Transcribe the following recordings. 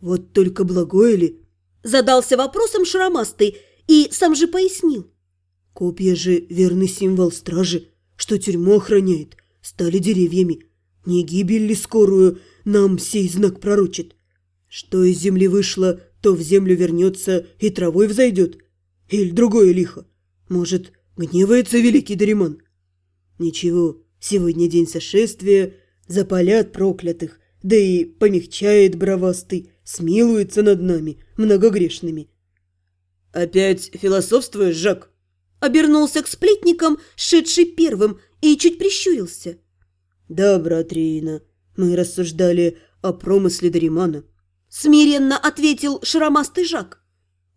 Вот только благое ли? Задался вопросом Шаромастый и сам же пояснил. Копья же верный символ стражи, что тюрьму охраняет, стали деревьями. Не гибель ли скорую нам сей знак пророчит? Что из земли вышло, то в землю вернется и травой взойдет. Или другое лихо. Может, гневается великий Дариман? Ничего, сегодня день сошествия, запалят проклятых, да и помягчает бровастый, смилуется над нами, многогрешными. «Опять философствуешь, Жак?» Обернулся к сплетникам, шедший первым, и чуть прищурился. «Да, брат Рейна, мы рассуждали о промысле Даримана». Смиренно ответил шаромастый Жак.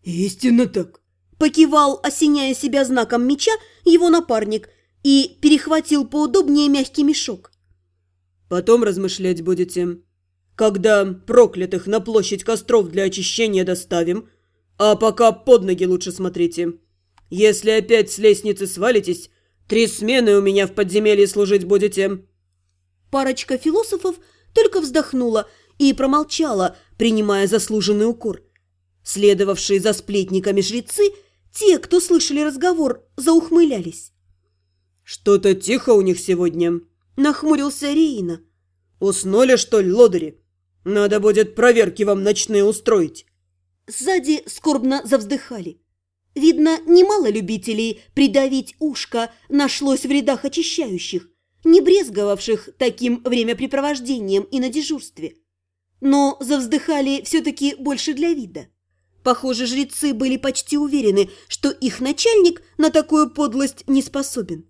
«Истинно так!» Покивал, осеняя себя знаком меча, его напарник и перехватил поудобнее мягкий мешок. «Потом размышлять будете. Когда проклятых на площадь костров для очищения доставим, а пока под ноги лучше смотрите. Если опять с лестницы свалитесь, три смены у меня в подземелье служить будете». Парочка философов только вздохнула и промолчала, принимая заслуженный укор. Следовавшие за сплетниками жрецы, те, кто слышали разговор, заухмылялись. «Что-то тихо у них сегодня», – нахмурился Реина. «Уснули, что ли, лодыри? Надо будет проверки вам ночные устроить». Сзади скорбно завздыхали. Видно, немало любителей придавить ушко нашлось в рядах очищающих, не брезговавших таким времяпрепровождением и на дежурстве. Но завздыхали все-таки больше для вида. Похоже, жрецы были почти уверены, что их начальник на такую подлость не способен.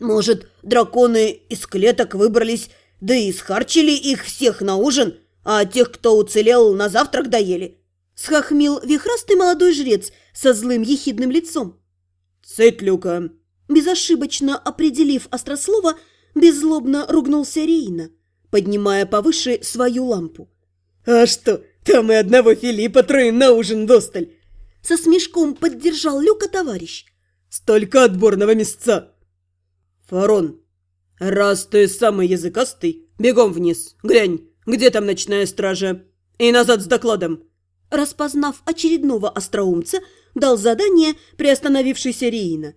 «Может, драконы из клеток выбрались, да и схарчили их всех на ужин, а тех, кто уцелел, на завтрак доели?» Схохмил вихрастый молодой жрец со злым ехидным лицом. «Цыть, Люка!» Безошибочно определив острослово, беззлобно ругнулся Рейна, поднимая повыше свою лампу. «А что, там и одного Филиппа трое на ужин досталь!» Со смешком поддержал Люка товарищ. «Столько отборного мясца!» «Фарон, раз ты самый языкастый, бегом вниз, глянь, где там ночная стража, и назад с докладом!» Распознав очередного остроумца, дал задание приостановившейся Реина.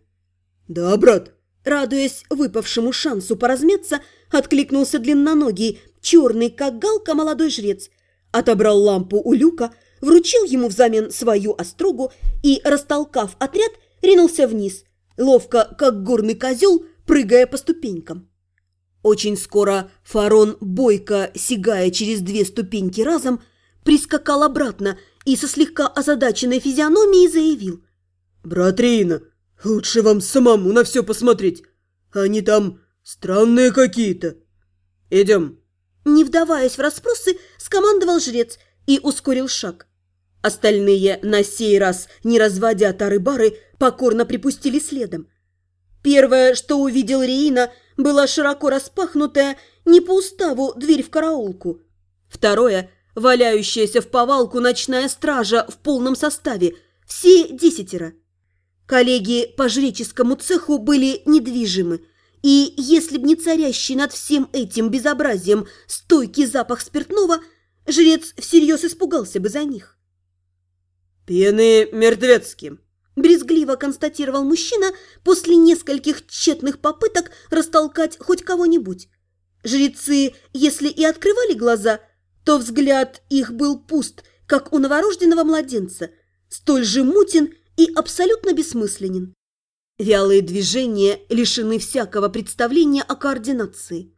«Да, брат!» Радуясь выпавшему шансу поразмяться, откликнулся длинноногий, черный, как галка, молодой жрец. Отобрал лампу у люка, вручил ему взамен свою острогу и, растолкав отряд, ринулся вниз, ловко, как горный козел, прыгая по ступенькам. Очень скоро Фарон, бойко сигая через две ступеньки разом, прискакал обратно и со слегка озадаченной физиономией заявил. «Брат Рейна, лучше вам самому на все посмотреть. Они там странные какие-то. Идем». Не вдаваясь в расспросы, скомандовал жрец и ускорил шаг. Остальные, на сей раз не разводя тары-бары, покорно припустили следом. Первое, что увидел Реина, была широко распахнутая, не по уставу, дверь в караулку. Второе – валяющаяся в повалку ночная стража в полном составе, все десятеро. Коллеги по жреческому цеху были недвижимы, и если б не царящий над всем этим безобразием стойкий запах спиртного, жрец всерьез испугался бы за них. «Пьяны мертвецки», – брезгливо констатировал мужчина после нескольких тщетных попыток растолкать хоть кого-нибудь. Жрецы, если и открывали глаза – то взгляд их был пуст, как у новорожденного младенца, столь же мутен и абсолютно бессмысленен. Вялые движения лишены всякого представления о координации.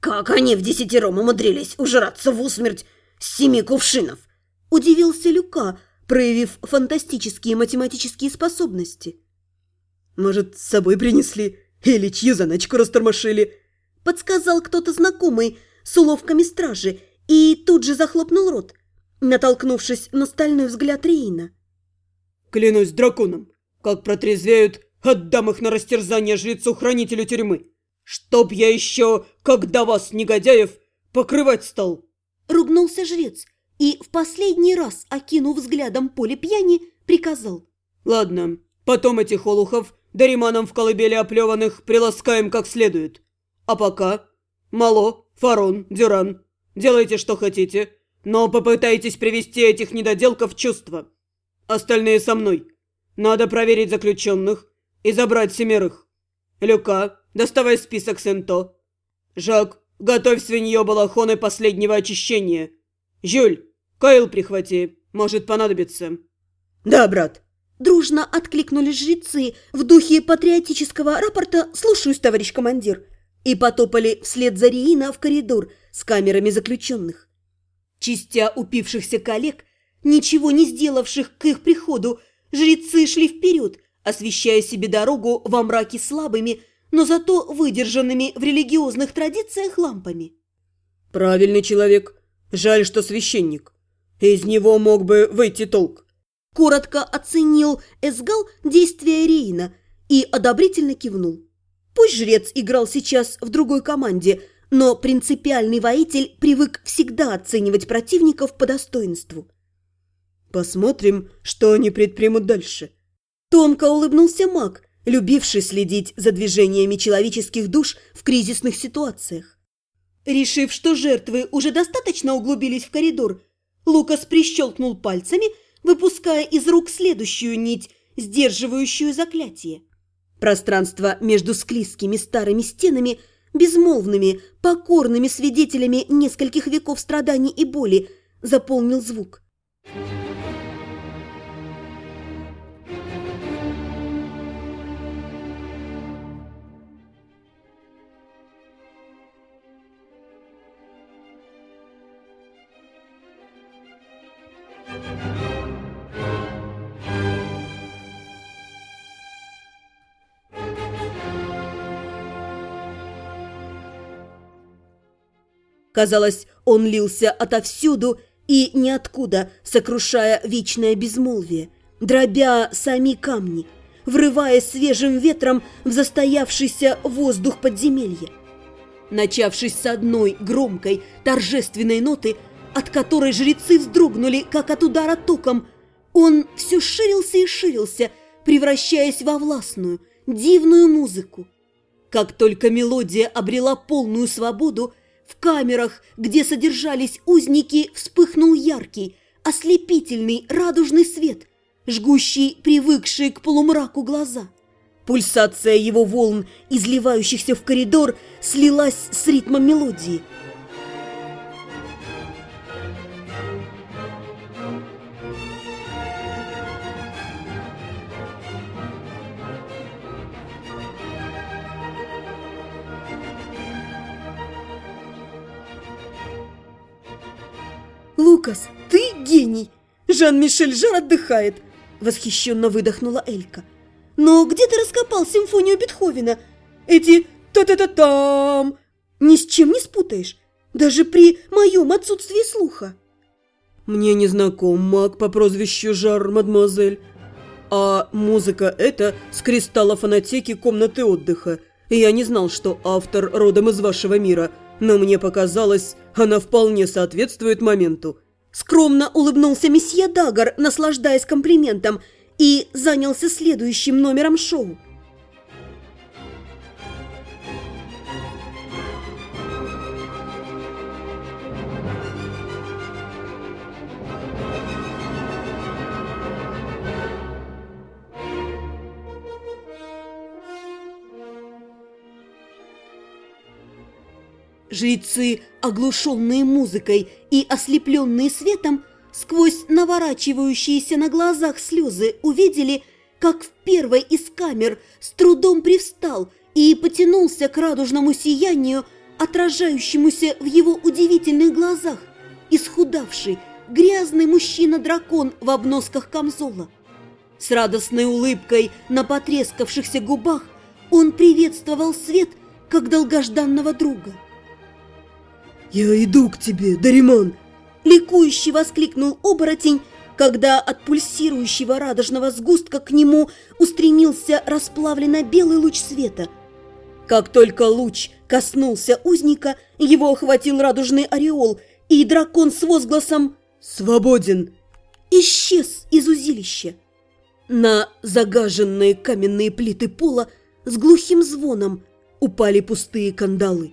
«Как они в десятером умудрились ужраться в усмерть с семи кувшинов?» – удивился Люка, проявив фантастические математические способности. «Может, с собой принесли или чью заначку растормошили?» – подсказал кто-то знакомый с уловками стражи и тут же захлопнул рот, натолкнувшись на стальной взгляд Рейна. «Клянусь драконом, как протрезвеют, отдам их на растерзание жрецу-хранителю тюрьмы. Чтоб я еще, когда вас, негодяев, покрывать стал!» Ругнулся жрец и, в последний раз, окинув взглядом поле пьяни, приказал. «Ладно, потом этих олухов Дариманом в колыбели оплеванных приласкаем как следует. А пока... Мало, Фарон, Дюран, Делайте, что хотите. но попытайтесь привести этих недоделков в чувство. Остальные со мной. Надо проверить заключенных и забрать семерых. Люка, доставай список Сенто. Жак, готовь свинье балахоны последнего очищения. Жюль, Кайл прихвати, может понадобиться. Да, брат. Дружно откликнулись жрецы в духе патриотического рапорта «Слушаюсь, товарищ командир» и потопали вслед за Риина в коридор с камерами заключенных. Чистя упившихся коллег, ничего не сделавших к их приходу, жрецы шли вперед, освещая себе дорогу во мраке слабыми, но зато выдержанными в религиозных традициях лампами. «Правильный человек. Жаль, что священник. Из него мог бы выйти толк». Коротко оценил Эсгал действия Рейна и одобрительно кивнул. Пусть жрец играл сейчас в другой команде, но принципиальный воитель привык всегда оценивать противников по достоинству. «Посмотрим, что они предпримут дальше», Тонко улыбнулся маг, любивший следить за движениями человеческих душ в кризисных ситуациях. Решив, что жертвы уже достаточно углубились в коридор, Лукас прищелкнул пальцами, выпуская из рук следующую нить, сдерживающую заклятие. Пространство между склизкими старыми стенами, безмолвными, покорными свидетелями нескольких веков страданий и боли, заполнил звук. Казалось, он лился отовсюду и ниоткуда, сокрушая вечное безмолвие, дробя сами камни, врывая свежим ветром в застоявшийся воздух подземелья. Начавшись с одной громкой, торжественной ноты, от которой жрецы вздрогнули, как от удара током, он все ширился и ширился, превращаясь во властную, дивную музыку. Как только мелодия обрела полную свободу, в камерах, где содержались узники, вспыхнул яркий, ослепительный радужный свет, жгущий привыкшие к полумраку глаза. Пульсация его волн, изливающихся в коридор, слилась с ритмом мелодии – «Лукас, ты гений! Жан-Мишель Жар отдыхает!» Восхищенно выдохнула Элька. «Но где ты раскопал симфонию Бетховена? Эти та-та-та-там! Ни с чем не спутаешь, даже при моем отсутствии слуха!» «Мне не знаком маг по прозвищу Жар, мадемуазель. А музыка эта с кристалла фонотеки комнаты отдыха. Я не знал, что автор родом из вашего мира» но мне показалось, она вполне соответствует моменту. Скромно улыбнулся месье Дагар, наслаждаясь комплиментом, и занялся следующим номером шоу. Жрецы, оглушенные музыкой и ослепленные светом, сквозь наворачивающиеся на глазах слезы увидели, как в первой из камер с трудом привстал и потянулся к радужному сиянию, отражающемуся в его удивительных глазах, исхудавший, грязный мужчина-дракон в обносках камзола. С радостной улыбкой на потрескавшихся губах он приветствовал свет, как долгожданного друга. «Я иду к тебе, Дариман!» Ликующе воскликнул оборотень, когда от пульсирующего радужного сгустка к нему устремился расплавленно-белый луч света. Как только луч коснулся узника, его охватил радужный ореол, и дракон с возгласом «Свободен!» исчез из узилища. На загаженные каменные плиты пола с глухим звоном упали пустые кандалы.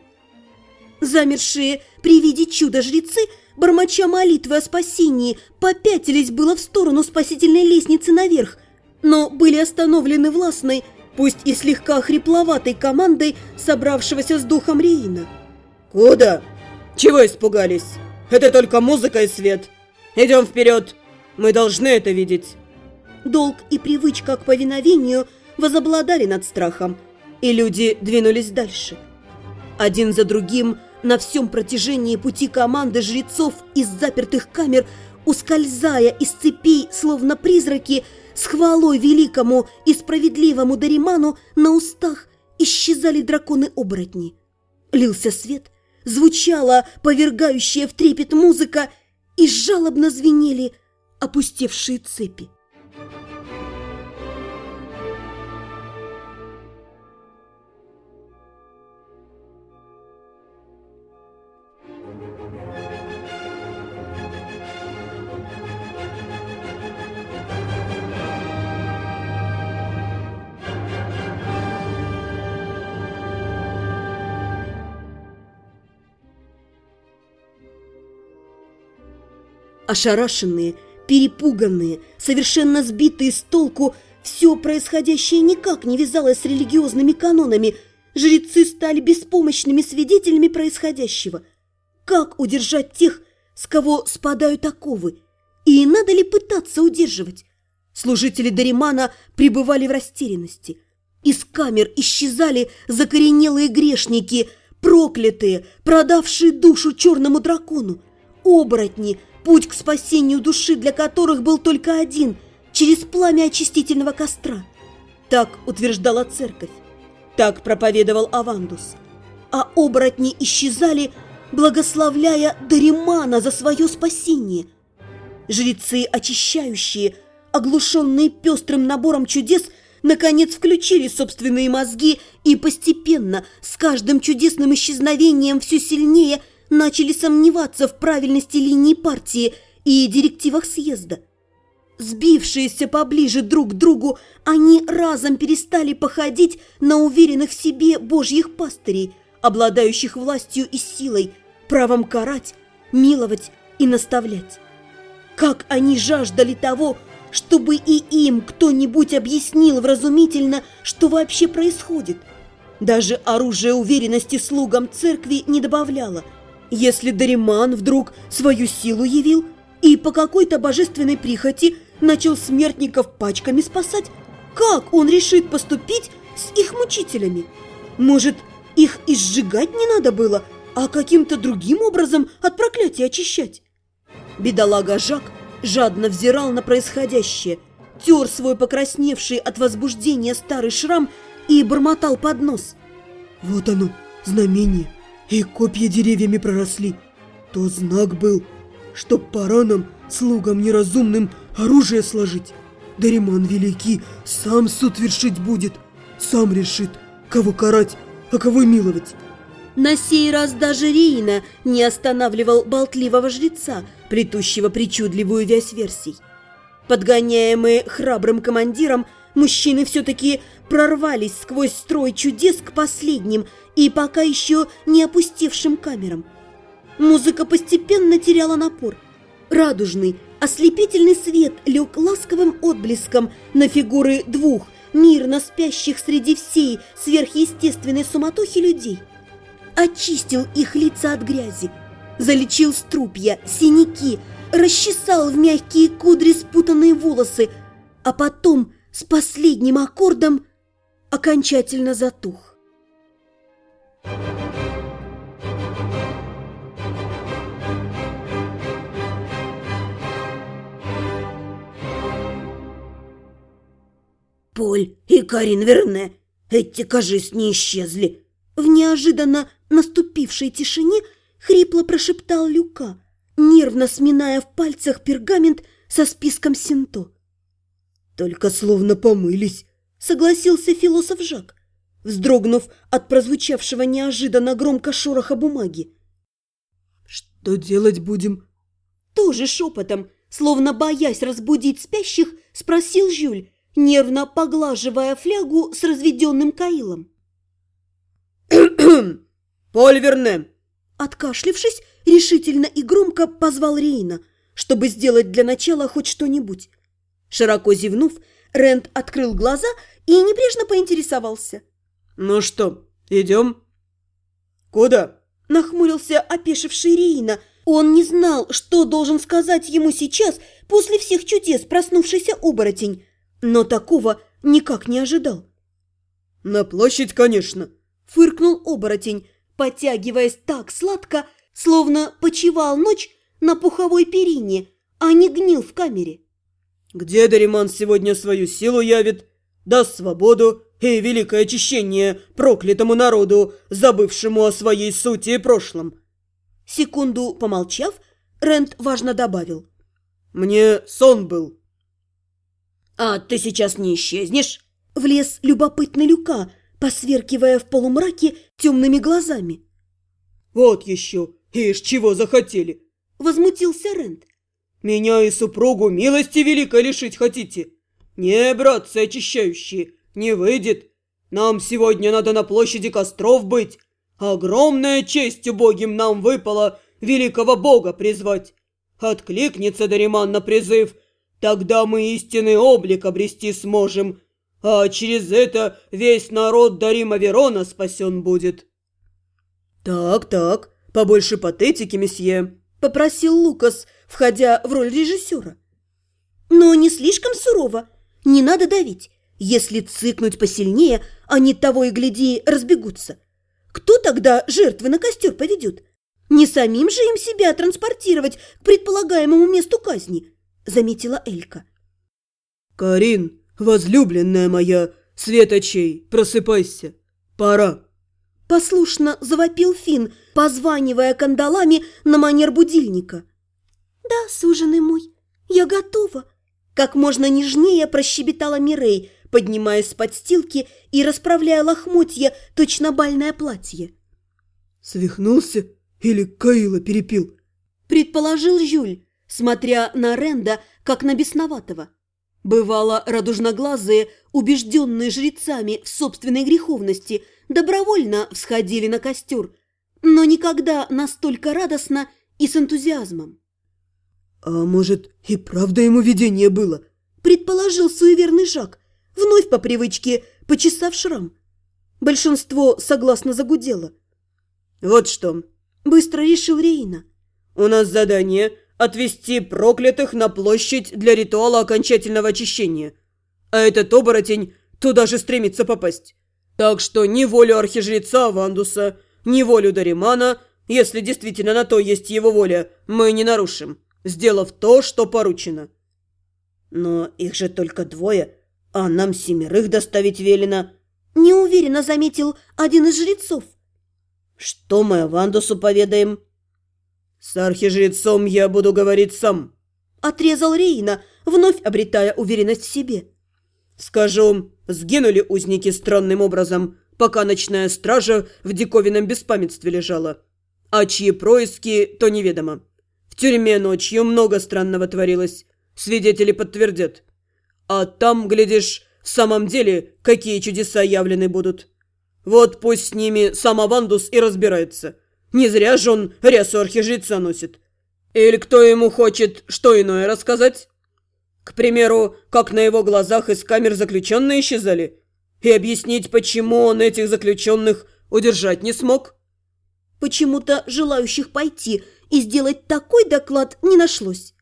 Замершие при виде чуда жрецы бормоча молитвы о спасении, попятились было в сторону спасительной лестницы наверх, но были остановлены властной, пусть и слегка хрипловатой командой, собравшегося с духом Реина. «Куда? Чего испугались? Это только музыка и свет. Идем вперед, мы должны это видеть». Долг и привычка к повиновению возобладали над страхом, и люди двинулись дальше. Один за другим на всем протяжении пути команды жрецов из запертых камер, ускользая из цепей, словно призраки, с хвалой великому и справедливому Дариману на устах исчезали драконы-оборотни. Лился свет, звучала повергающая в трепет музыка, и жалобно звенели опустевшие цепи. Ошарашенные, перепуганные, совершенно сбитые с толку, все происходящее никак не вязалось с религиозными канонами. Жрецы стали беспомощными свидетелями происходящего. Как удержать тех, с кого спадают оковы? И надо ли пытаться удерживать? Служители Даримана пребывали в растерянности. Из камер исчезали закоренелые грешники, проклятые, продавшие душу черному дракону, оборотни, путь к спасению души для которых был только один – через пламя очистительного костра. Так утверждала церковь. Так проповедовал Авандус. А оборотни исчезали, благословляя Даримана за свое спасение. Жрецы, очищающие, оглушенные пестрым набором чудес, наконец включили собственные мозги и постепенно, с каждым чудесным исчезновением все сильнее – начали сомневаться в правильности линии партии и директивах съезда. Сбившиеся поближе друг к другу, они разом перестали походить на уверенных в себе божьих пастырей, обладающих властью и силой, правом карать, миловать и наставлять. Как они жаждали того, чтобы и им кто-нибудь объяснил вразумительно, что вообще происходит. Даже оружие уверенности слугам церкви не добавляло – если Дариман вдруг свою силу явил и по какой-то божественной прихоти начал смертников пачками спасать, как он решит поступить с их мучителями? Может, их и сжигать не надо было, а каким-то другим образом от проклятия очищать? Бедолага Жак жадно взирал на происходящее, тер свой покрасневший от возбуждения старый шрам и бормотал под нос. «Вот оно, знамение!» И копья деревьями проросли. То знак был, что пора нам, слугам неразумным, оружие сложить. Дариман Великий сам суд вершить будет, сам решит, кого карать, а кого миловать. На сей раз даже Рейна не останавливал болтливого жреца, плетущего причудливую вязь версий. Подгоняемые храбрым командиром, мужчины все-таки прорвались сквозь строй чудес к последним и пока еще не опустевшим камерам. Музыка постепенно теряла напор. Радужный, ослепительный свет лег ласковым отблеском на фигуры двух мирно спящих среди всей сверхъестественной суматохи людей. Очистил их лица от грязи, залечил струпья, синяки, расчесал в мягкие кудри спутанные волосы, а потом с последним аккордом окончательно затух. Поль и Карин Верне, эти, кажись, не исчезли. В неожиданно наступившей тишине хрипло прошептал Люка, нервно сминая в пальцах пергамент со списком Синто. «Только словно помылись», — согласился философ Жак, вздрогнув от прозвучавшего неожиданно громко шороха бумаги. «Что делать будем?» Тоже шепотом, словно боясь разбудить спящих, спросил Жюль, нервно поглаживая флягу с разведенным каилом. «Поль Верне!» Откашлившись, решительно и громко позвал Рейна, чтобы сделать для начала хоть что-нибудь. Широко зевнув, Рэнд открыл глаза и небрежно поинтересовался. «Ну что, идем?» «Куда?» – нахмурился опешивший Рейна. Он не знал, что должен сказать ему сейчас после всех чудес проснувшийся оборотень, но такого никак не ожидал. «На площадь, конечно», – фыркнул оборотень, потягиваясь так сладко, словно почевал ночь на пуховой перине, а не гнил в камере. «Где Дариман сегодня свою силу явит, даст свободу и великое очищение проклятому народу, забывшему о своей сути и прошлом?» Секунду помолчав, Рент важно добавил. «Мне сон был». «А ты сейчас не исчезнешь?» Влез любопытный Люка, посверкивая в полумраке темными глазами. «Вот еще! Ишь, чего захотели!» Возмутился Рент. «Меня и супругу милости великой лишить хотите? Не, братцы очищающие, не выйдет. Нам сегодня надо на площади костров быть. Огромная честь убогим нам выпало великого бога призвать. Откликнется Дариман на призыв, тогда мы истинный облик обрести сможем» а через это весь народ Дарима Верона спасен будет». «Так, так, побольше патетики, месье», – попросил Лукас, входя в роль режиссера. «Но не слишком сурово, не надо давить. Если цыкнуть посильнее, они того и гляди разбегутся. Кто тогда жертвы на костер поведет? Не самим же им себя транспортировать к предполагаемому месту казни», – заметила Элька. «Карин, «Возлюбленная моя, светочей, просыпайся! Пора!» Послушно завопил Фин, позванивая кандалами на манер будильника. «Да, суженый мой, я готова!» Как можно нежнее прощебетала Мирей, поднимаясь с подстилки и расправляя лохмотья, точно бальное платье. «Свихнулся или Каила перепил?» Предположил Жюль, смотря на Ренда, как на бесноватого. Бывало, радужноглазые, убежденные жрецами в собственной греховности, добровольно всходили на костер, но никогда настолько радостно и с энтузиазмом. «А может, и правда ему видение было?» – предположил суеверный Жак, вновь по привычке почесав шрам. Большинство согласно загудело. «Вот что!» – быстро решил Рейна. «У нас задание – отвести проклятых на площадь для ритуала окончательного очищения. А этот оборотень туда же стремится попасть. Так что ни волю архижреца Вандуса, ни волю Даримана, если действительно на то есть его воля, мы не нарушим, сделав то, что поручено. Но их же только двое, а нам семерых доставить велено. Неуверенно заметил один из жрецов. Что мы Вандусу поведаем? «С архижрецом я буду говорить сам», – отрезал Рейна, вновь обретая уверенность в себе. «Скажу, сгинули узники странным образом, пока ночная стража в диковинном беспамятстве лежала. А чьи происки, то неведомо. В тюрьме ночью много странного творилось, свидетели подтвердят. А там, глядишь, в самом деле, какие чудеса явлены будут. Вот пусть с ними сам Авандус и разбирается». Не зря же он рясу архижреца носит. Или кто ему хочет что иное рассказать? К примеру, как на его глазах из камер заключенные исчезали? И объяснить, почему он этих заключенных удержать не смог? Почему-то желающих пойти и сделать такой доклад не нашлось.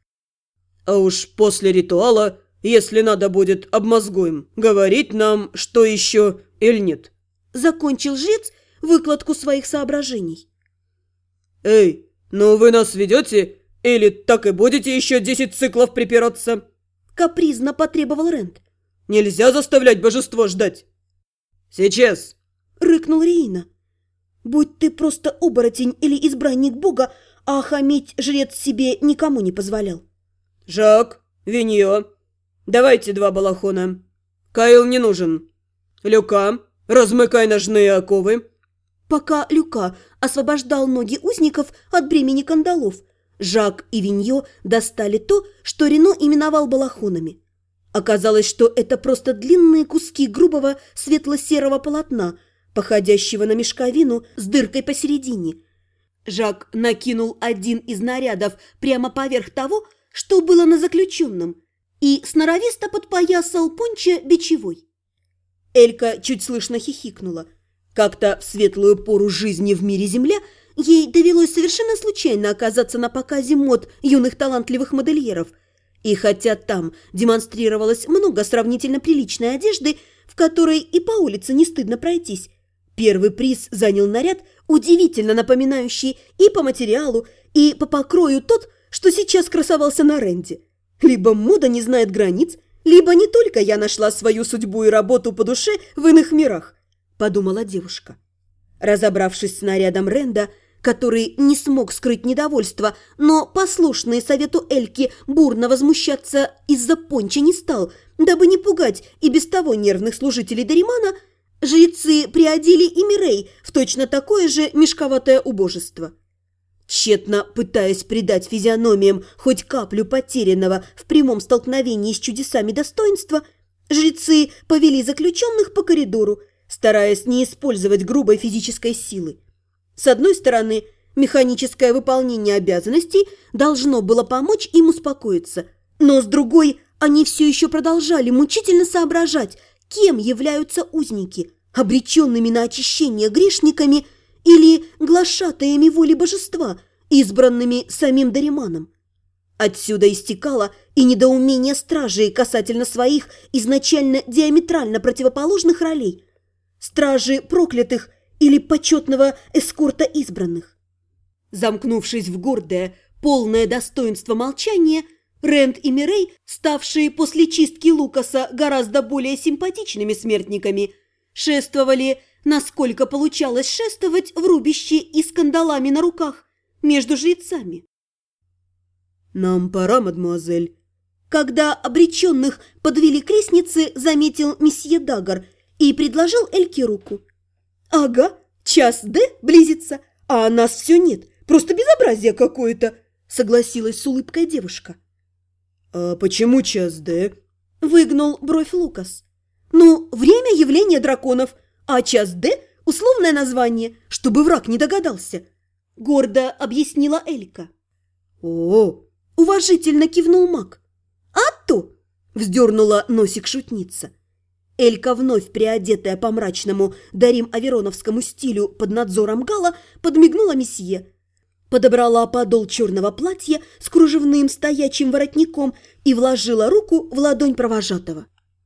А уж после ритуала, если надо будет, обмозгуем, говорить нам, что еще или нет. Закончил жрец выкладку своих соображений. «Эй, ну вы нас ведете? Или так и будете еще десять циклов припираться?» Капризно потребовал Рент. «Нельзя заставлять божество ждать!» «Сейчас!» — рыкнул Рейна. «Будь ты просто оборотень или избранник бога, а хамить жрец себе никому не позволял». «Жак, Виньо, давайте два балахона. Кайл не нужен. Люка, размыкай ножные оковы». Пока Люка освобождал ноги узников от бремени кандалов, Жак и Виньо достали то, что Рено именовал балахонами. Оказалось, что это просто длинные куски грубого светло-серого полотна, походящего на мешковину с дыркой посередине. Жак накинул один из нарядов прямо поверх того, что было на заключенном, и сноровисто подпоясал понча бичевой. Элька чуть слышно хихикнула. Как-то в светлую пору жизни в мире Земля ей довелось совершенно случайно оказаться на показе мод юных талантливых модельеров. И хотя там демонстрировалось много сравнительно приличной одежды, в которой и по улице не стыдно пройтись, первый приз занял наряд, удивительно напоминающий и по материалу, и по покрою тот, что сейчас красовался на Ренде. Либо мода не знает границ, либо не только я нашла свою судьбу и работу по душе в иных мирах, подумала девушка. Разобравшись с нарядом Ренда, который не смог скрыть недовольство, но послушный совету Эльки бурно возмущаться из-за понча не стал, дабы не пугать и без того нервных служителей Даримана, жрецы приодели и Мирей в точно такое же мешковатое убожество. Тщетно пытаясь придать физиономиям хоть каплю потерянного в прямом столкновении с чудесами достоинства, жрецы повели заключенных по коридору, стараясь не использовать грубой физической силы. С одной стороны, механическое выполнение обязанностей должно было помочь им успокоиться, но с другой, они все еще продолжали мучительно соображать, кем являются узники, обреченными на очищение грешниками – или глашатаями воли божества, избранными самим Дариманом. Отсюда истекало и недоумение стражей касательно своих изначально диаметрально противоположных ролей. Стражи проклятых или почетного эскорта избранных. Замкнувшись в гордое, полное достоинство молчания, Рэнд и Мирей, ставшие после чистки Лукаса гораздо более симпатичными смертниками, шествовали насколько получалось шествовать в рубище и с кандалами на руках между жрецами. «Нам пора, мадемуазель». Когда обреченных подвели к лестнице, заметил месье Дагар и предложил Эльке руку. «Ага, час Д близится, а нас все нет. Просто безобразие какое-то», согласилась с улыбкой девушка. «А почему час Д?» выгнул бровь Лукас. «Ну, время явления драконов», а час Д – условное название, чтобы враг не догадался», – гордо объяснила Элька. «О!» – уважительно кивнул маг. «А то!» – вздернула носик шутница. Элька, вновь приодетая по мрачному Дарим Авероновскому стилю под надзором Гала, подмигнула месье. Подобрала подол черного платья с кружевным стоячим воротником и вложила руку в ладонь провожатого.